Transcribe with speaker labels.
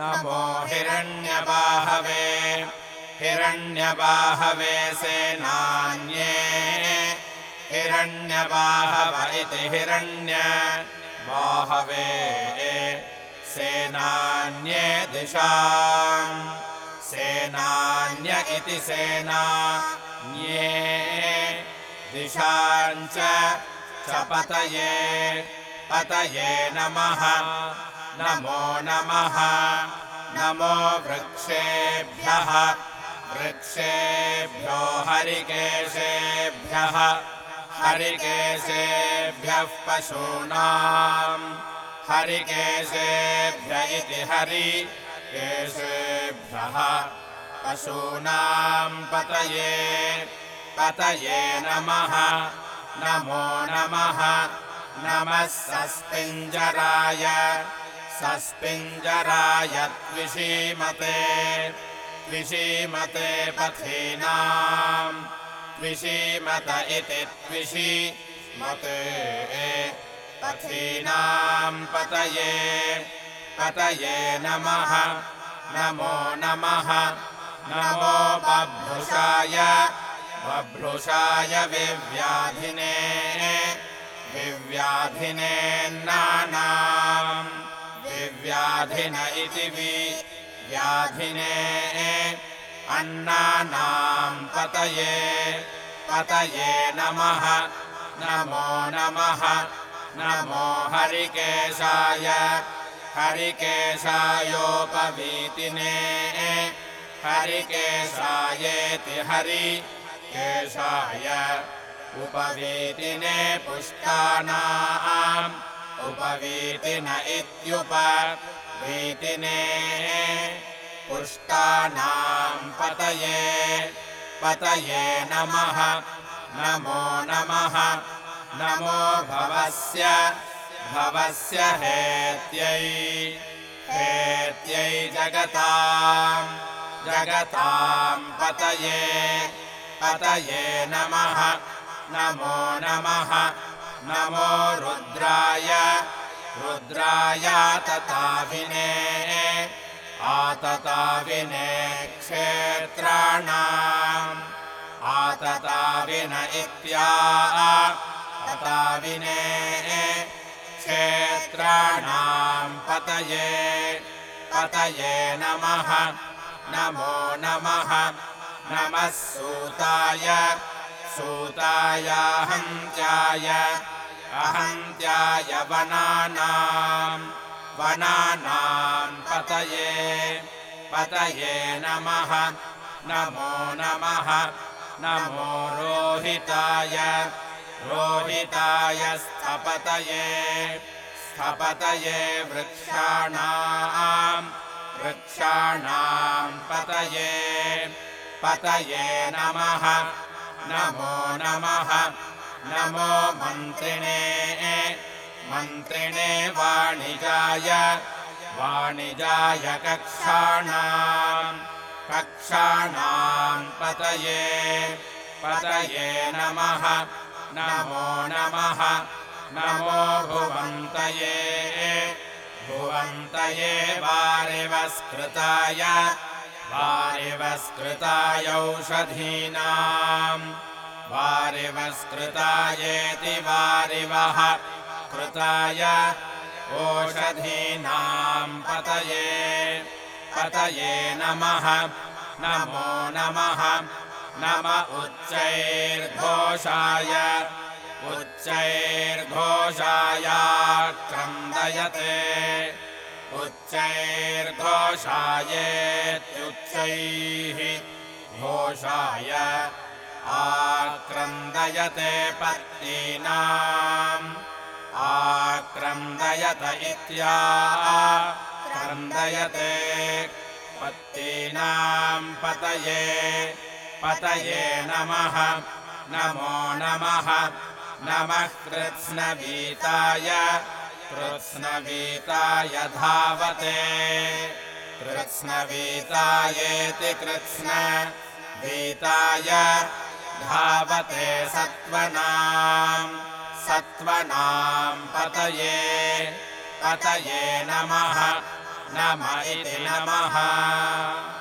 Speaker 1: नमो हिरण्यबाहवे। हिरण्यबाहवे सेनान्ये। हिरण्यबाहव इति हिरण्य। बाहवे सेनान्ये दिशा सेनान्य इति सेना न्ये दिशाञ्च च पतये पतये नमः नमो नमः। नमो वृक्षेभ्यः। वृक्षेभ्यो हरिकेशेभ्यः। हरिकेशेभ्यः पशूनाम्। हरिकेशेभ्य इति हरिकेशेभ्यः। पशूनाम् पतये। पतये नमः। नमो नमः। नमः सस्पिञ्जराय सस्पिञ्जराय त्विषीमते त्विषीमते पथीनाम्। त्विषीमत इति त्विषीमते पथीनाम् पतये पतये नमः। नमो नमः। नमो बभ्रुषाय बभ्रुषाय विव्याधिने विव्याधिने नानाम् विव्याधिन इति विव्याधिने अन्नानाम् पतये पतये नमः। नमो नमः। नमो हरिकेशाय। हरिकेशायोपवीतिने। हरिकेशायेति हरिकेशाय उपवीतिने पुष्टानाम् उपवीतिन इत्युपवीतिने पुष्टानाम् पतये पतये नमः। नमो नमः। नमो भवस्य भवस्य हेत्यै हेत्यै जगताम् जगताम् पतये पतये नमः। नमो नमः नमो रुद्राय। रुद्राय तताविने आतताविने क्षेत्राणाम्। आतताविन इत्या। तताविने क्षेत्राणाम् पतये। पतये नमः। नमो नमः। नमः सूताय सूतायाहन्त्याय अहन्त्याय वनानाम् वनानाम् पतये पतये नमः नमो नमः नमो रोहिताय रोहिताय स्थपतये स्थपतये वृक्षाणाम् वृक्षाणाम् पतये पतये नमः नमो नमः। नमो मन्त्रिणे। मन्त्रिणे वाणिजाय। वाणिजाय कक्षाणाम्। कक्षाणाम् पतये। पतये नमः। नमो नमः। नमो भुवन्तये। भुवन्तये वारिवस्कृताय। वारिवस्कृतायौषधीनाम् वारिवस्कृतायेति वारिवः। कृताय ओषधीनाम् पतये। पतये नमः। नमो नमः। नम उच्चैर्घोषाय। उच्चैर्घोषायाक्रन्दयते उच्चैर्घोषायेत्युच्चैः घोषाय आक्रन्दयते पत्नीनाम्। आक्रन्दयत इत्याक्रन्दयते पत्नीनाम् पतये। पतये नमः। नमो नमः। नमः कृत्स्नवीताय। कृत्स्नवीताय धावते। कृत्स्नवीतायेति कृत्स्न वीताय धावते सत्त्वनाम्। सत्त्वनाम् पतये। पतये नमः। नम इति नमः